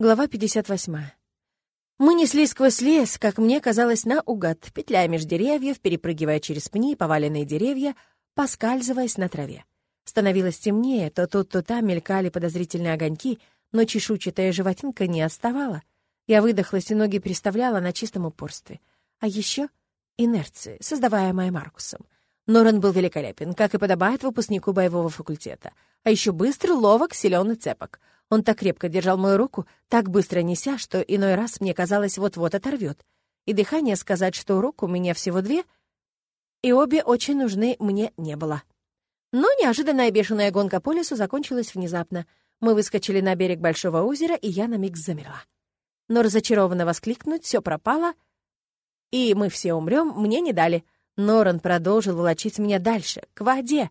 Глава 58. Мы неслись сквозь лес, как мне казалось, наугад, петляя меж деревьев, перепрыгивая через пни поваленные деревья, поскальзываясь на траве. Становилось темнее, то тут, то там мелькали подозрительные огоньки, но чешуйчатая животинка не отставала. Я выдохлась и ноги переставляла на чистом упорстве. А еще инерции, создаваемая Маркусом. Норан был великолепен, как и подобает выпускнику боевого факультета. А еще быстр, ловок, силен и цепок — он так крепко держал мою руку, так быстро неся, что иной раз мне казалось, вот-вот оторвет. И дыхание сказать, что рук у меня всего две, и обе очень нужны мне не было. Но неожиданная бешеная гонка по лесу закончилась внезапно. Мы выскочили на берег большого озера, и я на миг замерла. Но разочарованно воскликнуть «все пропало», и мы все умрем, мне не дали. Норан продолжил волочить меня дальше, к воде.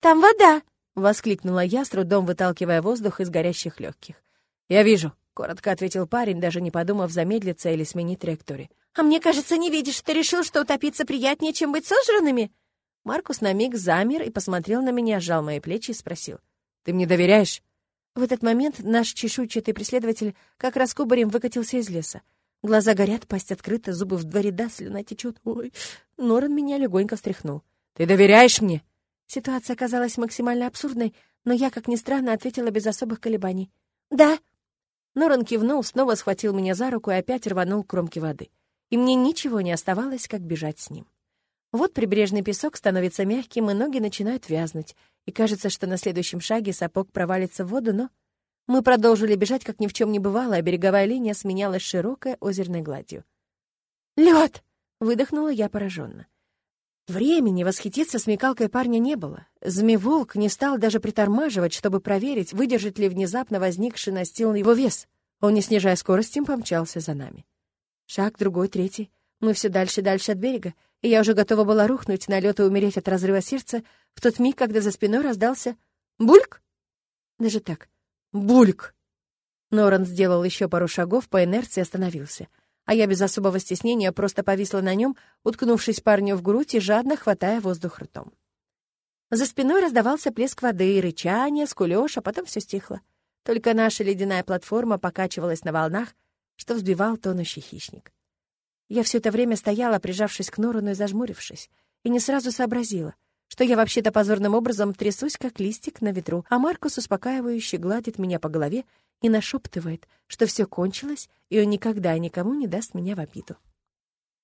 «Там вода!» — воскликнула я, с трудом выталкивая воздух из горящих легких. «Я вижу», — коротко ответил парень, даже не подумав замедлиться или сменить траекторию. «А мне кажется, не видишь, ты решил, что утопиться приятнее, чем быть сожранными?» Маркус на миг замер и посмотрел на меня, сжал мои плечи и спросил. «Ты мне доверяешь?» В этот момент наш чешуйчатый преследователь как раз кубарем выкатился из леса. Глаза горят, пасть открыта, зубы в два ряда, слюна течет. Ой, Норан меня легонько встряхнул. «Ты доверяешь мне?» Ситуация оказалась максимально абсурдной, но я, как ни странно, ответила без особых колебаний. «Да». Норан кивнул, снова схватил меня за руку и опять рванул к кромке воды. И мне ничего не оставалось, как бежать с ним. Вот прибрежный песок становится мягким, и ноги начинают вязнуть, и кажется, что на следующем шаге сапог провалится в воду, но... Мы продолжили бежать, как ни в чем не бывало, а береговая линия сменялась широкой озерной гладью. «Лед!» — выдохнула я пораженно. Времени восхититься смекалкой парня не было. Змееволк не стал даже притормаживать, чтобы проверить, выдержит ли внезапно возникший настил его вес. Он, не снижая скорости, помчался за нами. Шаг, другой, третий. Мы все дальше и дальше от берега, и я уже готова была рухнуть на лед и умереть от разрыва сердца в тот миг, когда за спиной раздался «Бульк!» Даже так. «Бульк!» Норан сделал еще пару шагов, по инерции остановился — а я без особого стеснения просто повисла на нем, уткнувшись парню в грудь и жадно хватая воздух ртом. За спиной раздавался плеск воды, рычание, скулёж, а потом все стихло. Только наша ледяная платформа покачивалась на волнах, что взбивал тонущий хищник. Я все это время стояла, прижавшись к Норану и зажмурившись, и не сразу сообразила, что я вообще-то позорным образом трясусь, как листик на ветру, а Маркус успокаивающе гладит меня по голове и нашептывает, что все кончилось, и он никогда никому не даст меня в обиду.